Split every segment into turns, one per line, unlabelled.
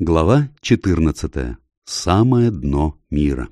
Глава 14. Самое дно мира.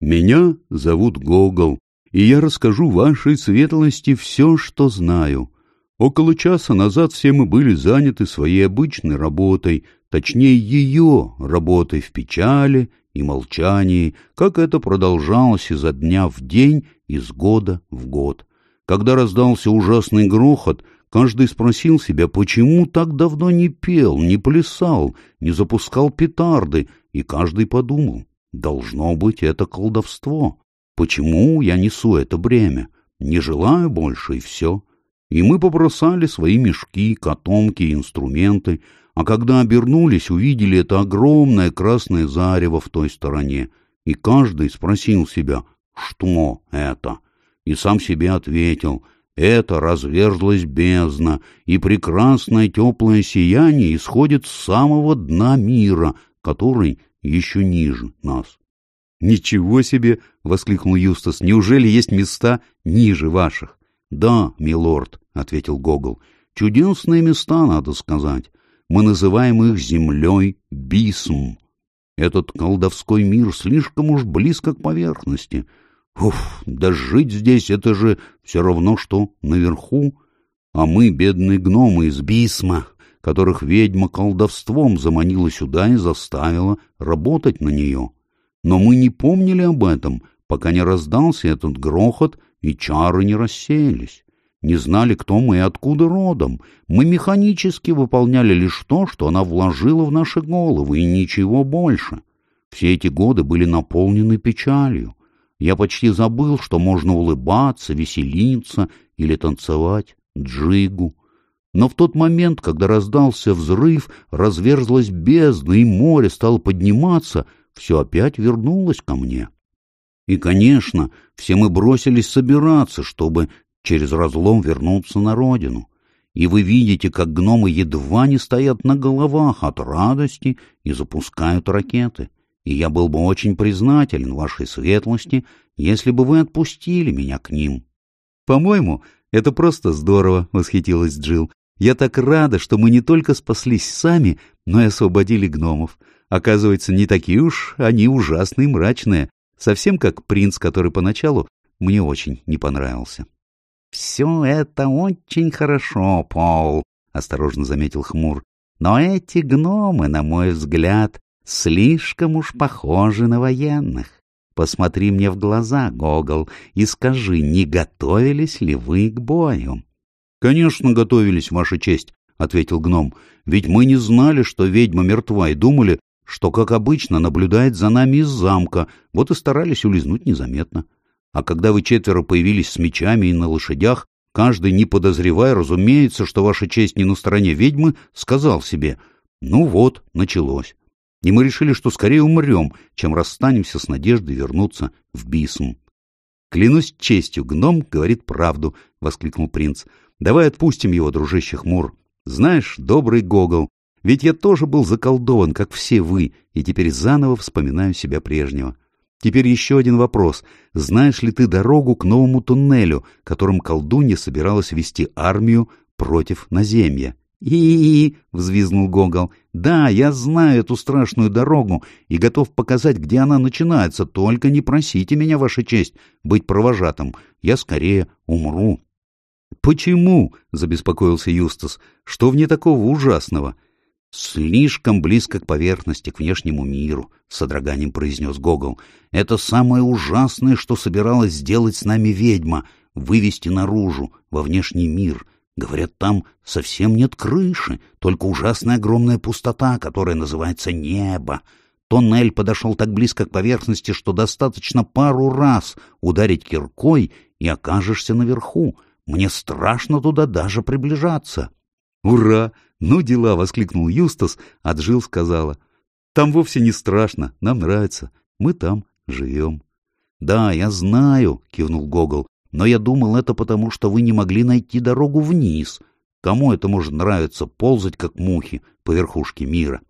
Меня зовут Гогол, и я расскажу вашей светлости все, что знаю. Около часа назад все мы были заняты своей обычной работой, точнее ее работой в печали и молчании, как это продолжалось изо дня в день, из года в год. Когда раздался ужасный грохот, Каждый спросил себя, почему так давно не пел, не плясал, не запускал петарды, и каждый подумал, должно быть это колдовство. Почему я несу это бремя? Не желаю больше, и все. И мы побросали свои мешки, котомки инструменты, а когда обернулись, увидели это огромное красное зарево в той стороне, и каждый спросил себя, что это, и сам себе ответил — это разверзлась бездна, и прекрасное теплое сияние исходит с самого дна мира, который еще ниже нас. — Ничего себе! — воскликнул Юстас. — Неужели есть места ниже ваших? — Да, милорд, — ответил Гогол. — Чудесные места, надо сказать. Мы называем их землей Бисм. Этот колдовской мир слишком уж близко к поверхности — Уф, да жить здесь — это же все равно, что наверху. А мы, бедные гномы из Бисма, которых ведьма колдовством заманила сюда и заставила работать на нее. Но мы не помнили об этом, пока не раздался этот грохот и чары не рассеялись. Не знали, кто мы и откуда родом. Мы механически выполняли лишь то, что она вложила в наши головы, и ничего больше. Все эти годы были наполнены печалью. Я почти забыл, что можно улыбаться, веселиться или танцевать джигу. Но в тот момент, когда раздался взрыв, разверзлась бездна, и море стало подниматься, все опять вернулось ко мне. И, конечно, все мы бросились собираться, чтобы через разлом вернуться на родину. И вы видите, как гномы едва не стоят на головах от радости и запускают ракеты и я был бы очень признателен вашей светлости, если бы вы отпустили меня к ним. — По-моему, это просто здорово, — восхитилась Джилл. Я так рада, что мы не только спаслись сами, но и освободили гномов. Оказывается, не такие уж они ужасные и мрачные, совсем как принц, который поначалу мне очень не понравился. — Все это очень хорошо, Пол, — осторожно заметил Хмур. — Но эти гномы, на мой взгляд, слишком уж похожи на военных. Посмотри мне в глаза, Гогол, и скажи, не готовились ли вы к бою? — Конечно, готовились, Ваша честь, — ответил гном, — ведь мы не знали, что ведьма мертва, и думали, что, как обычно, наблюдает за нами из замка, вот и старались улизнуть незаметно. А когда вы четверо появились с мечами и на лошадях, каждый, не подозревая, разумеется, что Ваша честь не на стороне ведьмы, сказал себе, ну вот, началось и мы решили, что скорее умрем, чем расстанемся с надеждой вернуться в Бисм. «Клянусь честью, гном говорит правду», — воскликнул принц. «Давай отпустим его, дружище Хмур. Знаешь, добрый Гогол, ведь я тоже был заколдован, как все вы, и теперь заново вспоминаю себя прежнего. Теперь еще один вопрос. Знаешь ли ты дорогу к новому туннелю, которым колдунья собиралась вести армию против наземья?» «И-и-и!» — взвизнул Гогол. «Да, я знаю эту страшную дорогу и готов показать, где она начинается. Только не просите меня, Ваша честь, быть провожатым. Я скорее умру». «Почему?» — забеспокоился Юстас. «Что в ней такого ужасного?» «Слишком близко к поверхности, к внешнему миру», — с содроганием произнес Гогол. «Это самое ужасное, что собиралась сделать с нами ведьма — вывести наружу, во внешний мир». Говорят, там совсем нет крыши, только ужасная огромная пустота, которая называется небо. Тоннель подошел так близко к поверхности, что достаточно пару раз ударить киркой, и окажешься наверху. Мне страшно туда даже приближаться. «Ура! Ну дела!» — воскликнул Юстас, а Джилл сказала. «Там вовсе не страшно, нам нравится. Мы там живем». «Да, я знаю», — кивнул Гогол но я думал это потому, что вы не могли найти дорогу вниз. Кому это может нравиться ползать, как мухи, по верхушке мира?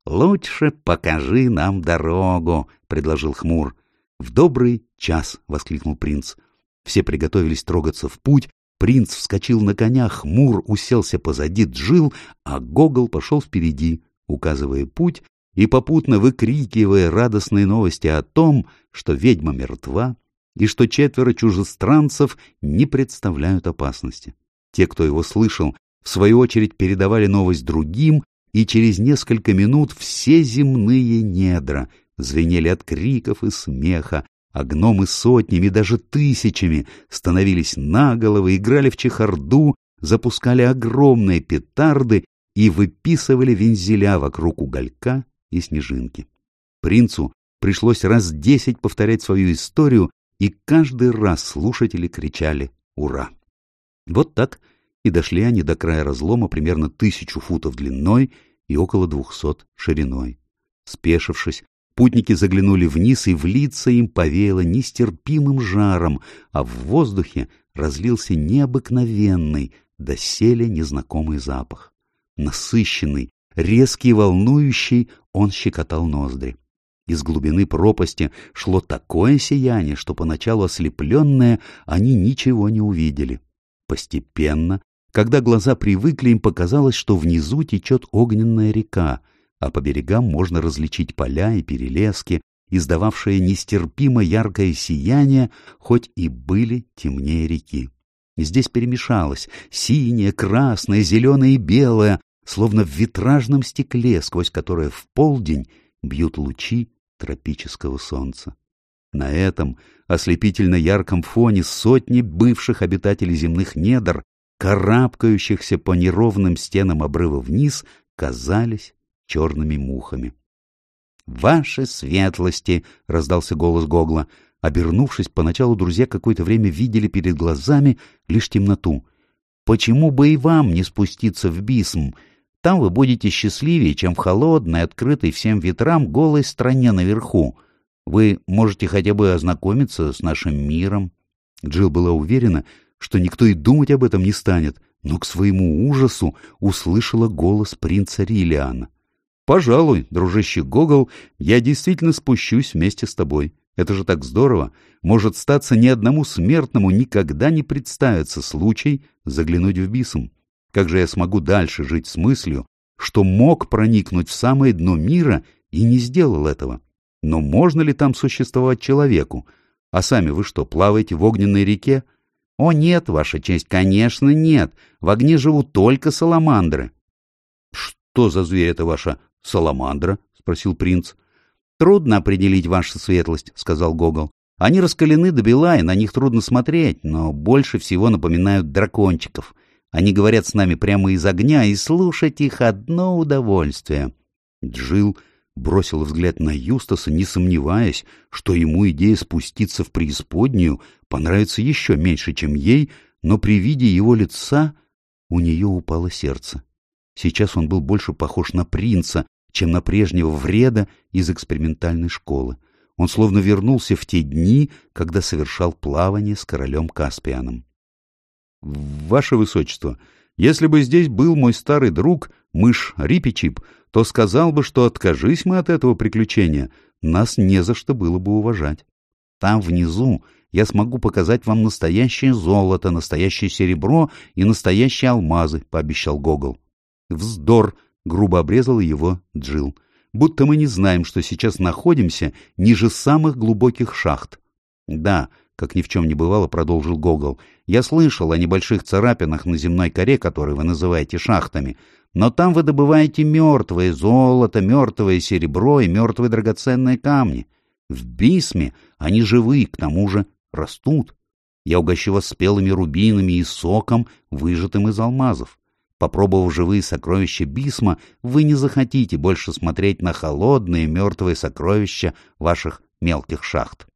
— Лучше покажи нам дорогу, — предложил Хмур. — В добрый час, — воскликнул принц. Все приготовились трогаться в путь, принц вскочил на коня, Хмур уселся позади Джил, а Гогол пошел впереди, указывая путь и попутно выкрикивая радостные новости о том, что ведьма мертва и что четверо чужестранцев не представляют опасности. Те, кто его слышал, в свою очередь передавали новость другим, и через несколько минут все земные недра звенели от криков и смеха, а гномы сотнями, даже тысячами становились на головы, играли в чехарду, запускали огромные петарды и выписывали вензеля вокруг уголька и снежинки. Принцу пришлось раз десять повторять свою историю, и каждый раз слушатели кричали «Ура!». Вот так и дошли они до края разлома примерно тысячу футов длиной и около двухсот шириной. Спешившись, путники заглянули вниз, и в лица им повеяло нестерпимым жаром, а в воздухе разлился необыкновенный, доселе незнакомый запах. Насыщенный, резкий волнующий, он щекотал ноздри. Из глубины пропасти шло такое сияние, что поначалу ослепленные они ничего не увидели. Постепенно когда глаза привыкли, им показалось, что внизу течет огненная река, а по берегам можно различить поля и перелески, издававшие нестерпимо яркое сияние, хоть и были темнее реки. Здесь перемешалось синее, красное, зеленое и белое, словно в витражном стекле, сквозь которое в полдень бьют лучи тропического солнца. На этом ослепительно ярком фоне сотни бывших обитателей земных недр карабкающихся по неровным стенам обрыва вниз, казались черными мухами. «Ваши светлости!» — раздался голос Гогла. Обернувшись, поначалу друзья какое-то время видели перед глазами лишь темноту. «Почему бы и вам не спуститься в Бисм? Там вы будете счастливее, чем в холодной, открытой всем ветрам голой стране наверху. Вы можете хотя бы ознакомиться с нашим миром». Джилл была уверена, что никто и думать об этом не станет, но к своему ужасу услышала голос принца Рилиана. «Пожалуй, дружище Гогол, я действительно спущусь вместе с тобой. Это же так здорово. Может, статься ни одному смертному никогда не представится случай заглянуть в Бисом. Как же я смогу дальше жить с мыслью, что мог проникнуть в самое дно мира и не сделал этого? Но можно ли там существовать человеку? А сами вы что, плаваете в огненной реке? «О нет, Ваша честь, конечно нет. В огне живут только саламандры». «Что за зверь это ваша саламандра?» — спросил принц. «Трудно определить, ваша светлость», — сказал Гогол. «Они раскалены до бела, и на них трудно смотреть, но больше всего напоминают дракончиков. Они говорят с нами прямо из огня, и слушать их одно удовольствие». Джил бросил взгляд на Юстаса, не сомневаясь, что ему идея спуститься в преисподнюю понравится еще меньше, чем ей, но при виде его лица у нее упало сердце. Сейчас он был больше похож на принца, чем на прежнего вреда из экспериментальной школы. Он словно вернулся в те дни, когда совершал плавание с королем Каспианом. — Ваше Высочество, если бы здесь был мой старый друг, мышь Рипичип, то сказал бы, что откажись мы от этого приключения, нас не за что было бы уважать. Там внизу я смогу показать вам настоящее золото, настоящее серебро и настоящие алмазы, — пообещал Гогол. Вздор! — грубо обрезал его Джил. Будто мы не знаем, что сейчас находимся ниже самых глубоких шахт. Да, как ни в чем не бывало, продолжил Гогол. Я слышал о небольших царапинах на земной коре, которые вы называете шахтами, но там вы добываете мертвое золото, мертвое серебро и мертвые драгоценные камни. В Бисме они живы, к тому же растут. Я угощу вас спелыми рубинами и соком, выжатым из алмазов. Попробовав живые сокровища Бисма, вы не захотите больше смотреть на холодные мертвые сокровища ваших мелких шахт.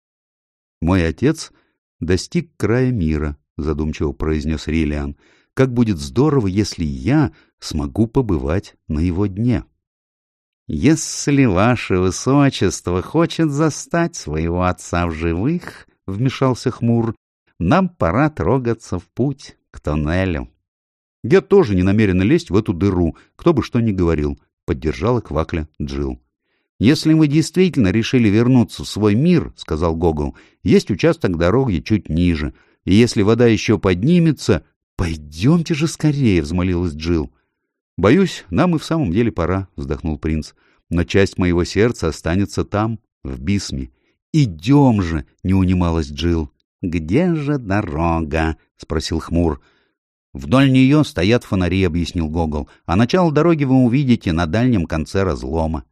Мой отец достиг края мира, задумчиво произнес Рилиан. Как будет здорово, если я смогу побывать на его дне. «Если ваше высочество хочет застать своего отца в живых, — вмешался Хмур, — нам пора трогаться в путь к тоннелю». «Я тоже не намерен лезть в эту дыру, кто бы что ни говорил», — поддержала Квакля Джил. «Если вы действительно решили вернуться в свой мир, — сказал Гогол, — есть участок дороги чуть ниже, и если вода еще поднимется... — Пойдемте же скорее, — взмолилась Джил. Боюсь, нам и в самом деле пора, вздохнул принц. Но часть моего сердца останется там, в Бисме. Идем же, не унималась Джил. Где же дорога? спросил Хмур. Вдоль нее стоят фонари, объяснил Гогол, а начало дороги вы увидите на дальнем конце разлома.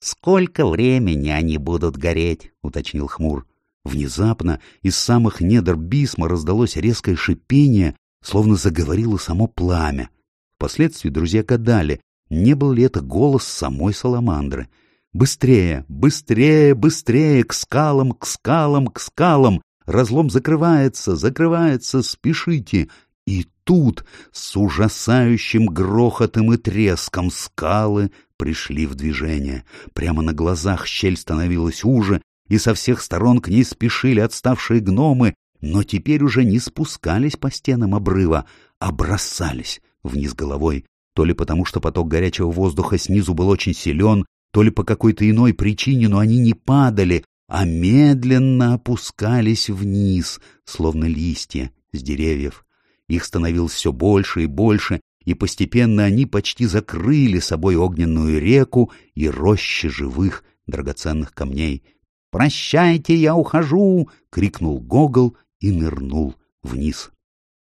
Сколько времени они будут гореть? уточнил Хмур. Внезапно из самых недр Бисма раздалось резкое шипение, словно заговорило само пламя. Впоследствии друзья гадали, не был ли это голос самой Саламандры. «Быстрее! Быстрее! Быстрее! К скалам! К скалам! К скалам! Разлом закрывается! Закрывается! Спешите!» И тут с ужасающим грохотом и треском скалы пришли в движение. Прямо на глазах щель становилась уже, и со всех сторон к ней спешили отставшие гномы, но теперь уже не спускались по стенам обрыва, а бросались вниз головой, то ли потому, что поток горячего воздуха снизу был очень силен, то ли по какой-то иной причине, но они не падали, а медленно опускались вниз, словно листья с деревьев. Их становилось все больше и больше, и постепенно они почти закрыли собой огненную реку и рощи живых драгоценных камней. «Прощайте, я ухожу!» — крикнул Гогол и нырнул вниз.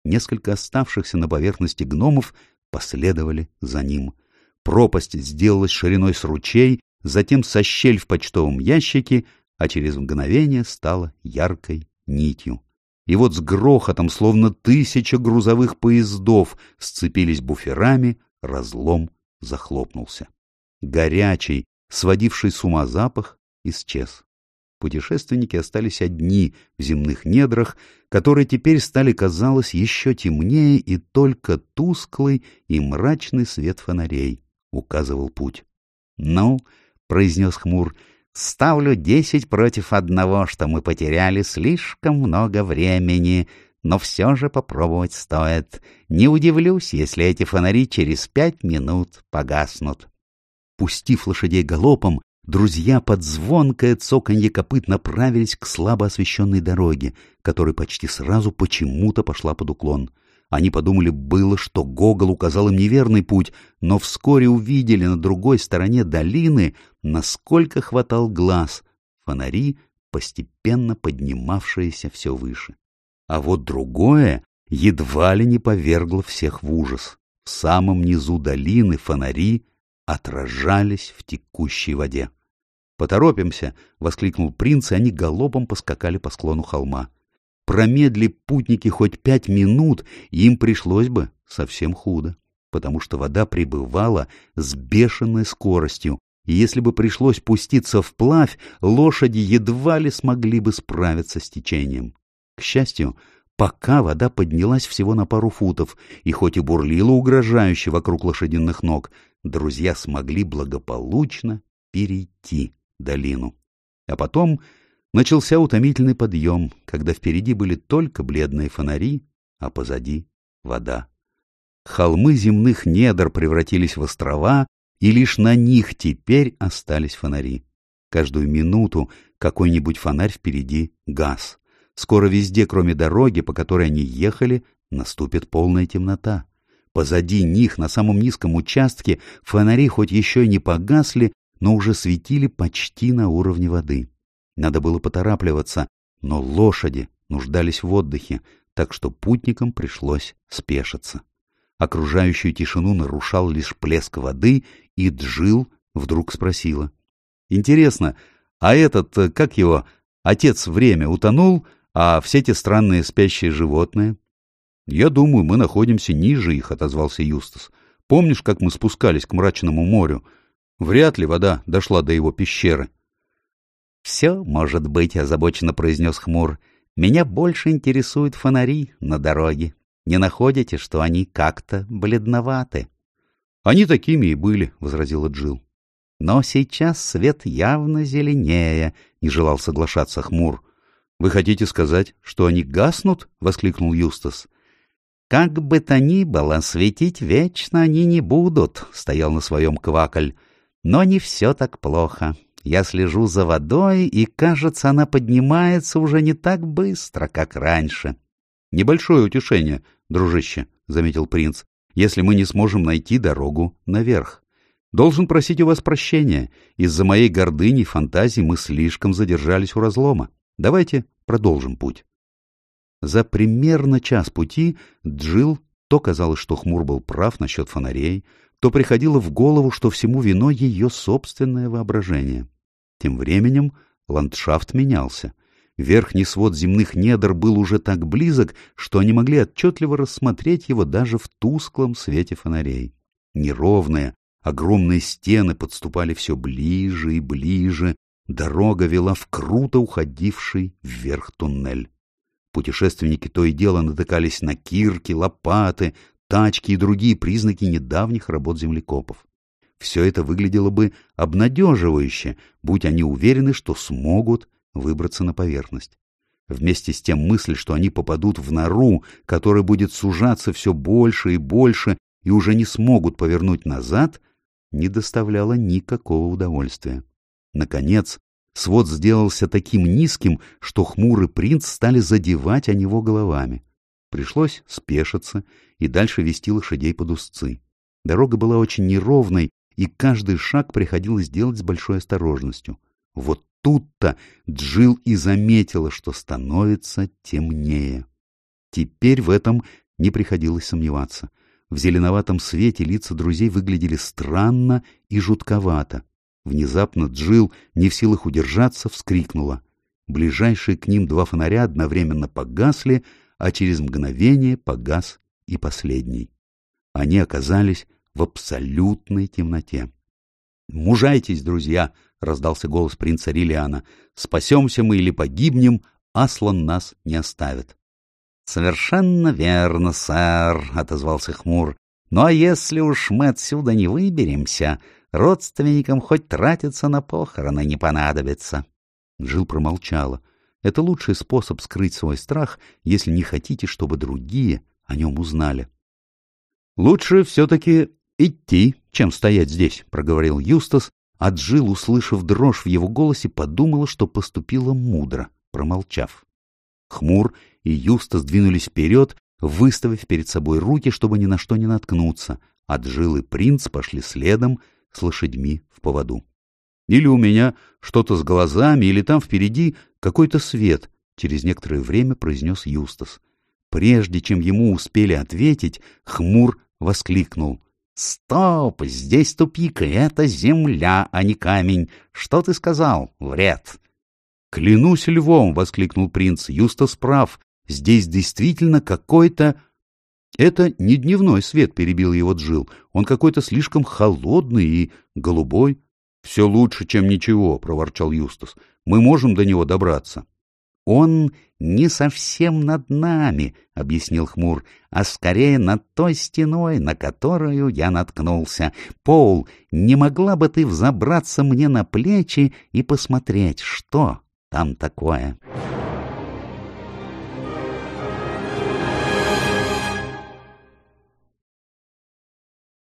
Несколько оставшихся на поверхности гномов последовали за ним. Пропасть сделалась шириной с ручей, затем со щель в почтовом ящике, а через мгновение стала яркой нитью. И вот с грохотом, словно тысяча грузовых поездов, сцепились буферами, разлом захлопнулся. Горячий, сводивший с ума запах, исчез путешественники остались одни в земных недрах, которые теперь стали, казалось, еще темнее, и только тусклый и мрачный свет фонарей указывал путь. — Ну, — произнес хмур, — ставлю десять против одного, что мы потеряли слишком много времени, но все же попробовать стоит. Не удивлюсь, если эти фонари через пять минут погаснут. Пустив лошадей галопом, друзья под звонкое цоканье копыт направились к слабо освещенной дороге, которая почти сразу почему-то пошла под уклон. Они подумали было, что Гогол указал им неверный путь, но вскоре увидели на другой стороне долины, насколько хватал глаз, фонари, постепенно поднимавшиеся все выше. А вот другое едва ли не повергло всех в ужас. В самом низу долины фонари отражались в текущей воде. «Поторопимся!» — воскликнул принц, и они галопом поскакали по склону холма. Промедли путники хоть пять минут, им пришлось бы совсем худо, потому что вода прибывала с бешеной скоростью, если бы пришлось пуститься вплавь, лошади едва ли смогли бы справиться с течением. К счастью, пока вода поднялась всего на пару футов, и хоть и бурлила угрожающе вокруг лошадиных ног, друзья смогли благополучно перейти долину. А потом начался утомительный подъем, когда впереди были только бледные фонари, а позади — вода. Холмы земных недр превратились в острова, и лишь на них теперь остались фонари. Каждую минуту какой-нибудь фонарь впереди газ. Скоро везде, кроме дороги, по которой они ехали, наступит полная темнота. Позади них, на самом низком участке, фонари хоть еще и не погасли, но уже светили почти на уровне воды. Надо было поторапливаться, но лошади нуждались в отдыхе, так что путникам пришлось спешиться. Окружающую тишину нарушал лишь плеск воды, и Джил вдруг спросила. — Интересно, а этот, э, как его, отец время утонул, а все те странные спящие животные? — Я думаю, мы находимся ниже их, — отозвался Юстас. — Помнишь, как мы спускались к мрачному морю? Вряд ли вода дошла до его пещеры. — Все может быть, — озабоченно произнес Хмур. — Меня больше интересуют фонари на дороге. Не находите, что они как-то бледноваты? — Они такими и были, — возразила Джил. Но сейчас свет явно зеленее, — не желал соглашаться Хмур. — Вы хотите сказать, что они гаснут? — воскликнул Юстас. — Как бы то ни было, светить вечно они не будут, — стоял на своем Квакаль. Но не все так плохо. Я слежу за водой, и, кажется, она поднимается уже не так быстро, как раньше. — Небольшое утешение, дружище, — заметил принц. если мы не сможем найти дорогу наверх. Должен просить у вас прощения. Из-за моей гордыни и фантазии мы слишком задержались у разлома. Давайте продолжим путь. За примерно час пути Джил то казалось, что Хмур был прав насчет фонарей, то приходило в голову, что всему вино ее собственное воображение. Тем временем ландшафт менялся. Верхний свод земных недр был уже так близок, что они могли отчетливо рассмотреть его даже в тусклом свете фонарей. Неровные, огромные стены подступали все ближе и ближе, дорога вела в круто уходивший вверх туннель. Путешественники то и дело натыкались на кирки, лопаты, тачки и другие признаки недавних работ землекопов. Все это выглядело бы обнадеживающе, будь они уверены, что смогут выбраться на поверхность. Вместе с тем мысль, что они попадут в нору, которая будет сужаться все больше и больше и уже не смогут повернуть назад, не доставляла никакого удовольствия. Наконец, свод сделался таким низким, что хмурый принц стали задевать о него головами. Пришлось спешиться и дальше вести лошадей под узцы. Дорога была очень неровной, и каждый шаг приходилось делать с большой осторожностью. Вот тут-то Джил и заметила, что становится темнее. Теперь в этом не приходилось сомневаться. В зеленоватом свете лица друзей выглядели странно и жутковато. Внезапно Джил, не в силах удержаться, вскрикнула. Ближайшие к ним два фонаря одновременно погасли, а через мгновение погас и последний. Они оказались в абсолютной темноте. «Мужайтесь, друзья!» — раздался голос принца Рилиана. «Спасемся мы или погибнем, Аслан нас не оставит».
«Совершенно верно, сэр», — отозвался Хмур. «Ну а если уж мы отсюда не выберемся, родственникам хоть тратиться на похороны не понадобится».
Жил промолчала. Это лучший способ скрыть свой страх, если не хотите, чтобы другие о нем узнали. «Лучше все-таки идти, чем стоять здесь», — проговорил Юстас, а Джил, услышав дрожь в его голосе, подумала, что поступила мудро, промолчав. Хмур и Юстас двинулись вперед, выставив перед собой руки, чтобы ни на что не наткнуться, а Джил и принц пошли следом с лошадьми в поводу. Или у меня что-то с глазами, или там впереди какой-то свет, — через некоторое время произнес Юстас. Прежде чем ему успели ответить, Хмур воскликнул. — Стоп! Здесь тупик, это земля, а не камень. Что ты сказал? Вред! — Клянусь львом! — воскликнул принц. — Юстас прав. Здесь действительно какой-то... — Это не дневной свет, — перебил его Джил. Он какой-то слишком холодный и голубой. — Все лучше, чем ничего, — проворчал Юстас. — Мы можем до него добраться.
— Он не совсем над нами, — объяснил Хмур, — а скорее над той стеной, на которую я наткнулся. Пол, не могла бы ты взобраться мне на плечи и посмотреть, что там такое? —